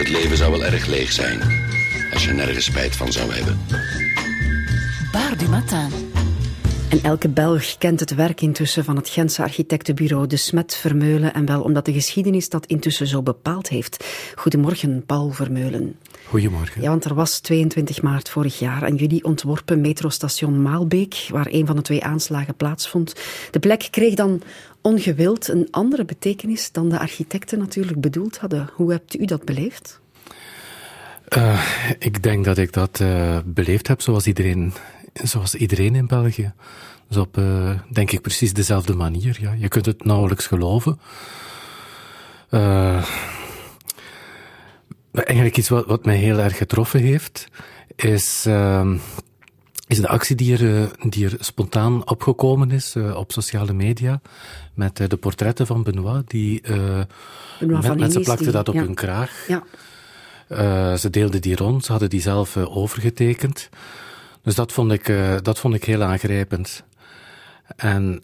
Het leven zou wel erg leeg zijn als je nergens spijt van zou hebben. Bar du matin. En elke Belg kent het werk intussen van het Gentse architectenbureau De Smet Vermeulen. En wel omdat de geschiedenis dat intussen zo bepaald heeft. Goedemorgen, Paul Vermeulen. Goedemorgen. Ja, want er was 22 maart vorig jaar en jullie ontworpen metrostation Maalbeek, waar een van de twee aanslagen plaatsvond. De plek kreeg dan ongewild een andere betekenis dan de architecten natuurlijk bedoeld hadden. Hoe hebt u dat beleefd? Uh, ik denk dat ik dat uh, beleefd heb zoals iedereen, zoals iedereen in België. Dus op, uh, denk ik, precies dezelfde manier. Ja. Je kunt het nauwelijks geloven. Eigenlijk iets wat, wat mij heel erg getroffen heeft, is, uh, is de actie die er, die er spontaan opgekomen is uh, op sociale media. Met uh, de portretten van Benoit. Die, Benoit van mensen plakten die, dat op ja. hun kraag. Ja. Ze deelden die rond, ze hadden die zelf overgetekend. Dus dat vond ik, dat vond ik heel aangrijpend. En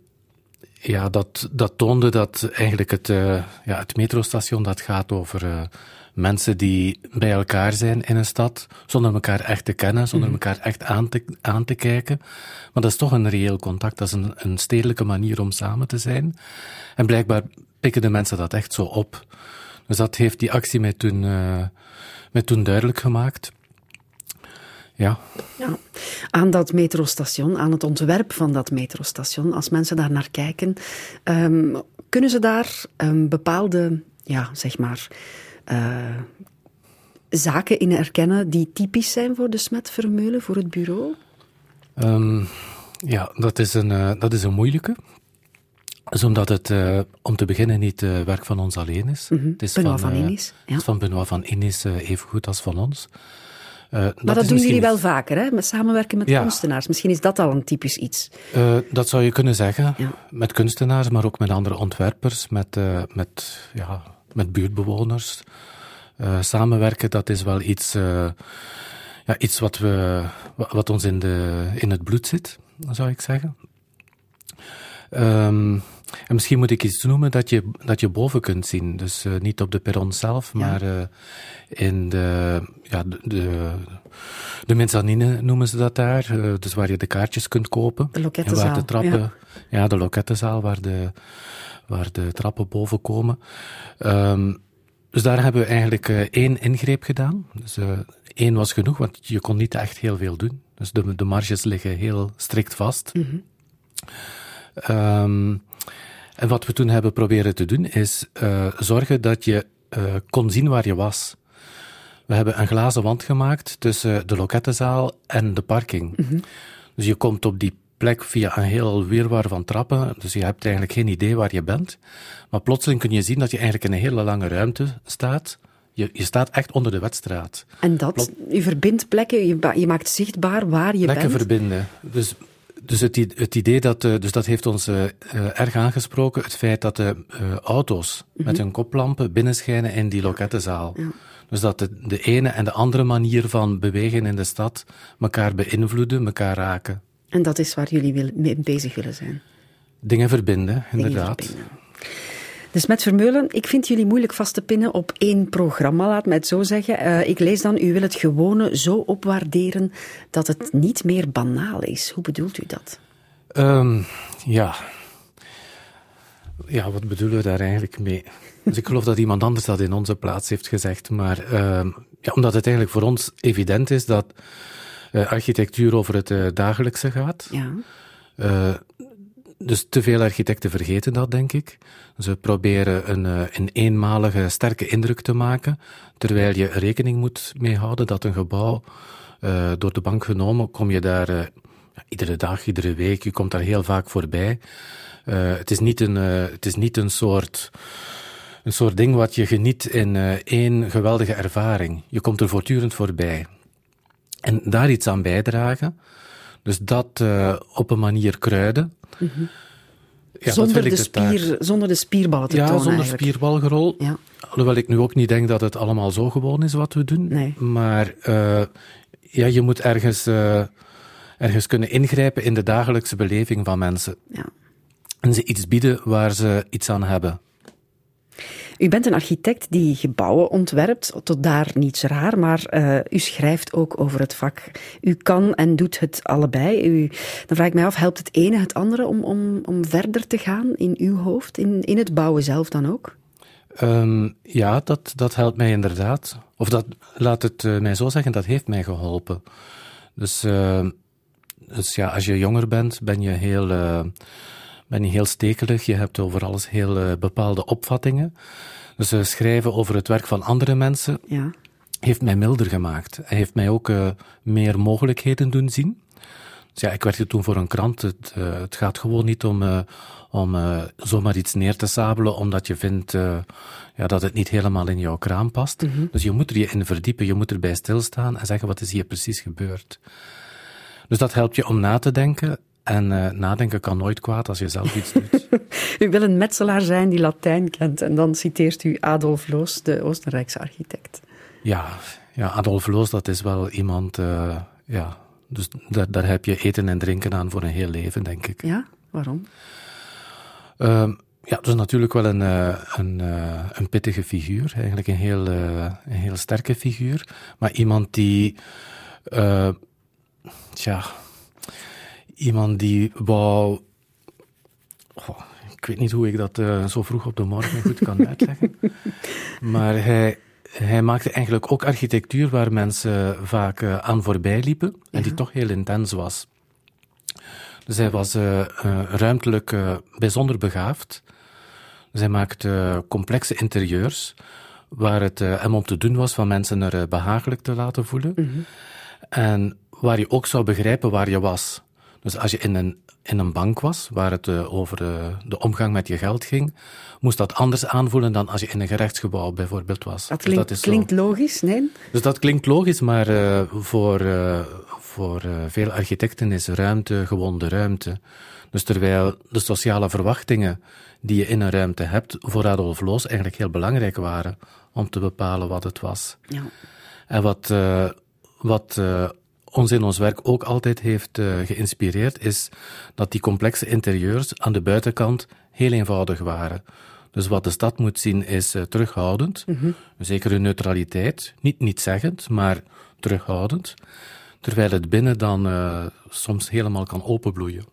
ja, dat, dat toonde dat eigenlijk het, ja, het metrostation dat gaat over mensen die bij elkaar zijn in een stad, zonder elkaar echt te kennen, zonder Mhm. elkaar echt aan te, aan te kijken. Maar dat is toch een reëel contact, dat is een, een stedelijke manier om samen te zijn. En blijkbaar pikken de mensen dat echt zo op. Dus dat heeft die actie mij toen, uh, mij toen duidelijk gemaakt. Ja. ja. Aan dat metrostation, aan het ontwerp van dat metrostation, als mensen daar naar kijken, um, kunnen ze daar um, bepaalde, ja, zeg maar, uh, zaken in herkennen die typisch zijn voor de Smet Vermeulen, voor het bureau? Um, ja, dat is een, uh, dat is een moeilijke. Dus omdat het uh, om te beginnen niet uh, werk van ons alleen is. Mm -hmm. Het is Benoit van, van Innis. Ja. Het is van Benoit van Innis even goed als van ons. maar dat, dat doen jullie wel vaker, hè? Met samenwerken met ja. kunstenaars. Misschien is dat al een typisch iets. dat zou je kunnen zeggen. Ja. Met kunstenaars, maar ook met andere ontwerpers, met, met, ja, met buurtbewoners. Uh, samenwerken, dat is wel iets, uh, ja, iets wat, we, wat ons in, de, in het bloed zit, zou ik zeggen. Um, en misschien moet ik iets noemen dat je, dat je boven kunt zien. Dus uh, niet op de perron zelf, Ja. maar in de, ja, de, de, de mezzanine noemen ze dat daar. dus waar je de kaartjes kunt kopen. De lokettenzaal. En waar de trappen, ja. ja. de lokettenzaal, waar de, waar de trappen boven komen. Um, dus daar hebben we eigenlijk uh, één ingreep gedaan. Dus uh, één was genoeg, want je kon niet echt heel veel doen. Dus de, de marges liggen heel strikt vast. Mm -hmm. um, en wat we toen hebben proberen te doen, is uh, zorgen dat je kon zien waar je was. We hebben een glazen wand gemaakt tussen de lokettenzaal en de parking. Mm -hmm. Dus je komt op die plek via een heel weerwaar van trappen. Dus je hebt eigenlijk geen idee waar je bent. Maar plotseling kun je zien dat je eigenlijk in een hele lange ruimte staat. Je, je staat echt onder de wedstraat. En dat, Plot u verbindt plekken, je, je, maakt zichtbaar waar je plekken bent. verbinden. Dus, dus het, het, idee dat, dus dat heeft ons uh, uh, erg aangesproken. Het feit dat de uh, auto's mm -hmm. met hun koplampen binnenschijnen in die lokettenzaal. Ja. Dus dat de, de ene en de andere manier van bewegen in de stad elkaar beïnvloeden, elkaar raken. En dat is waar jullie mee bezig willen zijn. Dingen verbinden, inderdaad. Dingen verbinden. Dus met Vermeulen, ik vind jullie moeilijk vast te pinnen op één programma, laat mij het zo zeggen. Uh, ik lees dan, u wil het gewone zo opwaarderen dat het niet meer banaal is. Hoe bedoelt u dat? Um, ja. Ja, wat bedoelen we daar eigenlijk mee? Dus ik geloof dat iemand anders dat in onze plaats heeft gezegd. Maar uh, ja, omdat het eigenlijk voor ons evident is dat architectuur over het uh, dagelijkse gaat. Ja. Uh, dus te veel architecten vergeten dat, denk ik. Ze proberen een, uh, een eenmalige, sterke indruk te maken, terwijl je rekening moet mee houden dat een gebouw uh, door de bank genomen, kom je daar uh, iedere dag, iedere week, je komt daar heel vaak voorbij. het, is niet een, het is niet een soort een soort ding wat je geniet in één geweldige ervaring. Je komt er voortdurend voorbij. En daar iets aan bijdragen, dus dat uh, op een manier kruiden. Mm -hmm. ja, zonder, de spier, zonder de spierballen te ja, tonen zonder eigenlijk. spierbalgerol. Ja. Alhoewel ik nu ook niet denk dat het allemaal zo gewoon is wat we doen. Nee. Maar uh, ja, je moet ergens, uh, ergens kunnen ingrijpen in de dagelijkse beleving van mensen. Ja. En ze iets bieden waar ze iets aan hebben. U bent een architect die gebouwen ontwerpt, tot daar niets raar, maar uh, u schrijft ook over het vak. U kan en doet het allebei. U, dan vraag ik mij af, helpt het ene het andere om, om, om verder te gaan in uw hoofd, in, in het bouwen zelf dan ook? Um, ja, dat, dat helpt mij inderdaad. Of dat, laat het uh, mij zo zeggen, dat heeft mij geholpen. Dus, uh, dus ja, als je jonger bent, ben je heel, uh, ben je heel stekelig. Je hebt over alles heel bepaalde opvattingen. Dus schrijven over het werk van andere mensen ja. heeft mij milder gemaakt. Hij heeft mij ook meer mogelijkheden doen zien. Dus ja, ik werkte toen voor een krant. Het, het gaat gewoon niet om om zomaar iets neer te sabelen omdat je vindt ja, dat het niet helemaal in jouw kraam past. Mm -hmm. Dus je moet er je in verdiepen, je moet erbij stilstaan en zeggen wat is hier precies gebeurd. Dus dat helpt je om na te denken. En uh, nadenken kan nooit kwaad als je zelf iets doet. u wil een metselaar zijn die Latijn kent en dan citeert u Adolf Loos, de Oostenrijkse architect. Ja, ja Adolf Loos, dat is wel iemand, ja, dus daar, daar heb je eten en drinken aan voor een heel leven, denk ik. Ja, waarom? Uh, ja, dus natuurlijk wel een, uh, een, een pittige figuur. Eigenlijk een heel, een heel sterke figuur. Maar iemand die. tja. Iemand die wou. Oh, ik weet niet hoe ik dat zo vroeg op de morgen goed kan uitleggen. maar hij, hij maakte eigenlijk ook architectuur waar mensen vaak aan voorbij liepen. En die toch heel intens was. Dus hij was uh, ruimtelijk bijzonder begaafd. Dus hij maakte complexe interieurs, waar het hem om te doen was van mensen er behagelijk te laten voelen. Mm -hmm. En waar je ook zou begrijpen waar je was. Dus als je in een, in een bank was, waar het uh, over de, de, omgang met je geld ging, moest dat anders aanvoelen dan als je in een gerechtsgebouw bijvoorbeeld was. Dat, klinkt, dus dat klinkt logisch, nee? Dus dat klinkt logisch, maar uh, voor, uh, voor veel architecten is ruimte gewoon de ruimte. Dus terwijl de sociale verwachtingen die je in een ruimte hebt, voor Adolf Loos eigenlijk heel belangrijk waren om te bepalen wat het was. Ja. En wat, wat ons in ons werk ook altijd heeft uh, geïnspireerd, is dat die complexe interieurs aan de buitenkant heel eenvoudig waren. Dus wat de stad moet zien is uh, terughoudend, mm -hmm. zekere neutraliteit, niet niet zeggend, maar terughoudend terwijl het binnen dan uh, soms helemaal kan openbloeien.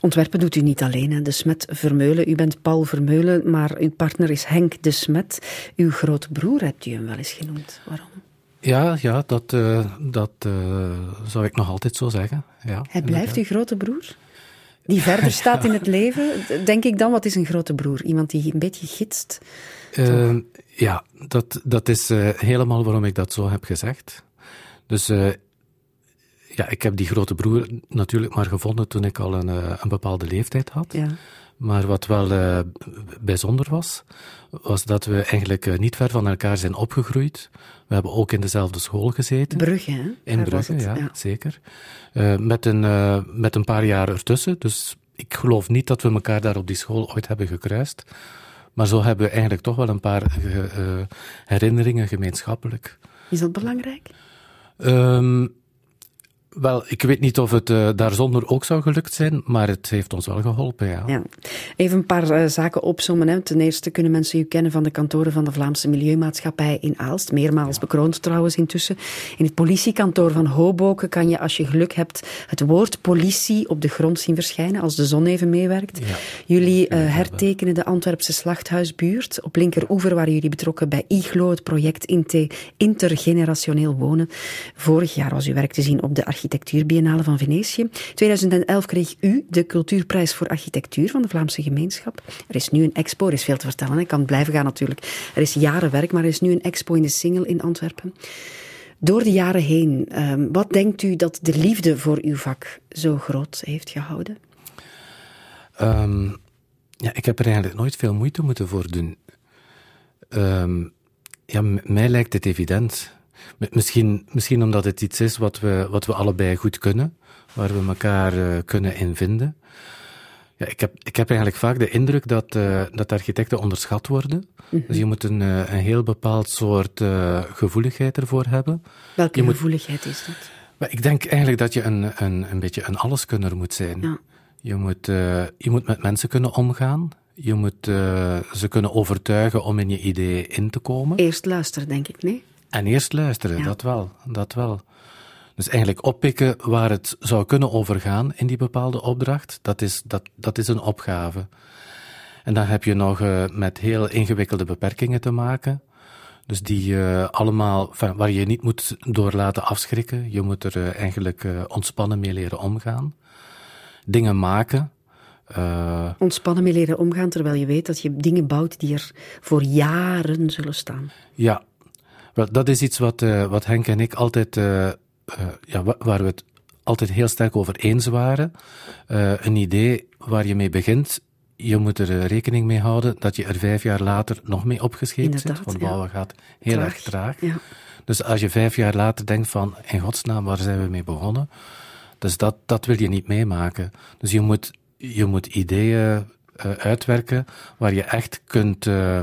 Ontwerpen doet u niet alleen, hè? de Smet Vermeulen. U bent Paul Vermeulen, maar uw partner is Henk de Smet. Uw grote broer hebt u hem wel eens genoemd. Waarom? Ja, ja dat, uh, dat uh, zou ik nog altijd zo zeggen. Ja, Hij blijft uw grote broer? Die verder staat in het leven? Denk ik dan, wat is een grote broer? Iemand die een beetje gidst? Uh, ja, dat, dat is helemaal waarom ik dat zo heb gezegd. Dus ja, ik heb die grote broer natuurlijk maar gevonden toen ik al een, eh, een bepaalde leeftijd had. Ja. Maar wat wel uh, bijzonder was, was dat we eigenlijk uh, niet ver van elkaar zijn opgegroeid. We hebben ook in dezelfde school gezeten. Brugge, hè? In Daar Brugge, ja, ja, zeker. Uh, met, een, met een paar jaar ertussen. Dus ik geloof niet dat we elkaar daar op die school ooit hebben gekruist. Maar zo hebben we eigenlijk toch wel een paar herinneringen gemeenschappelijk. Is dat belangrijk? Um, wel, ik weet niet of het uh, daar zonder ook zou gelukt zijn, maar het heeft ons wel geholpen, ja. ja. Even een paar uh, zaken opzommen. Hè. Ten eerste kunnen mensen u kennen van de kantoren van de Vlaamse Milieumaatschappij in Aalst. Meermaals ja. bekroond trouwens intussen. In het politiekantoor van Hoboken kan je, als je geluk hebt, het woord politie op de grond zien verschijnen, als de zon even meewerkt. Ja. Jullie uh, hertekenen de Antwerpse slachthuisbuurt. Op linkeroever waren jullie betrokken bij IGLO, het project intergenerationeel wonen. Vorig jaar was uw werk te zien op de Architectuurbiennale van Venetië. 2011 kreeg u de Cultuurprijs voor Architectuur van de Vlaamse gemeenschap. Er is nu een expo, er is veel te vertellen, ik kan blijven gaan natuurlijk. Er is jaren werk, maar er is nu een expo in de Singel in Antwerpen. Door de jaren heen, um, wat denkt u dat de liefde voor uw vak zo groot heeft gehouden? Um, ja, ik heb er eigenlijk nooit veel moeite moeten voor doen. Um, ja, mij lijkt het evident. Misschien, misschien omdat het iets is wat we, wat we allebei goed kunnen, waar we elkaar uh, kunnen in vinden. Ja, ik, heb, ik heb eigenlijk vaak de indruk dat, uh, dat architecten onderschat worden. -hmm. Dus je moet een, uh, een heel bepaald soort gevoeligheid ervoor hebben. Welke je gevoeligheid moet, is dat? Maar ik denk eigenlijk dat je een, een, een beetje een alleskunner moet zijn. Ja. Je, moet, je moet met mensen kunnen omgaan. Je moet ze kunnen overtuigen om in je idee in te komen. Eerst luisteren, denk ik, nee? En eerst luisteren, ja. dat wel, dat wel. Dus eigenlijk oppikken waar het zou kunnen overgaan in die bepaalde opdracht, dat is, dat, dat is een opgave. En dan heb je nog uh, met heel ingewikkelde beperkingen te maken. Dus die uh, allemaal, waar je niet moet door laten afschrikken. Je moet er uh, eigenlijk ontspannen mee leren omgaan. Dingen maken. ontspannen mee leren omgaan, terwijl je weet dat je dingen bouwt die er voor jaren zullen staan. Ja, wel, dat is iets wat, wat Henk en ik altijd uh, ja, waar we het altijd heel sterk over eens waren. Een idee waar je mee begint, je moet er eh, rekening mee houden dat je er vijf jaar later nog mee opgescheept zit. Want bouwen ja. gaat heel traag. erg traag. Ja. Dus als je vijf jaar later denkt van, in godsnaam, waar zijn we mee begonnen? Dus dat, dat wil je niet meemaken. Dus je moet, je moet ideeën uh, uitwerken waar je echt kunt, uh,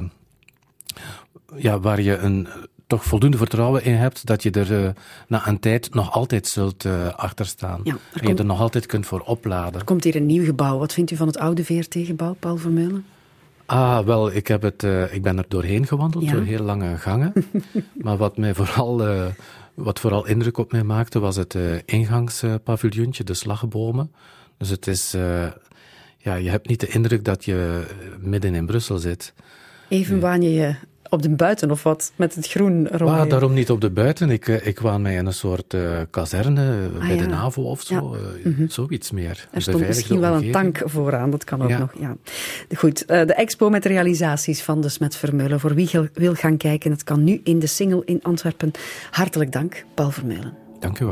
ja, waar je een toch voldoende vertrouwen in hebt dat je er uh, na een tijd nog altijd zult uh, achter staan. Ja, en je er nog altijd kunt voor opladen. Er komt hier een nieuw gebouw. Wat vindt u van het oude VRT-gebouw, Paul Vermeulen? Ah, wel, ik, heb het, uh, ik ben er doorheen gewandeld, ja. door heel lange gangen. maar wat mij vooral, wat vooral indruk op mij maakte, was het ingangspaviljoentje, de slagbomen. Dus het is, ja, je hebt niet de indruk dat je midden in Brussel zit. Even waan je je op de buiten of wat? Met het groen? Ah, daarom niet op de buiten. Ik, eh, ik kwam mij in een soort uh, kazerne ah, bij ja. de NAVO of zo. Ja. Uh, mm -hmm. Zoiets meer. Er stond misschien wel een tank vooraan, dat kan ook ja. nog. Ja. Goed, uh, de expo met realisaties van de Smet Vermeulen. Voor wie wil gaan kijken, het kan nu in de Single in Antwerpen. Hartelijk dank, Paul Vermeulen. Dank u wel.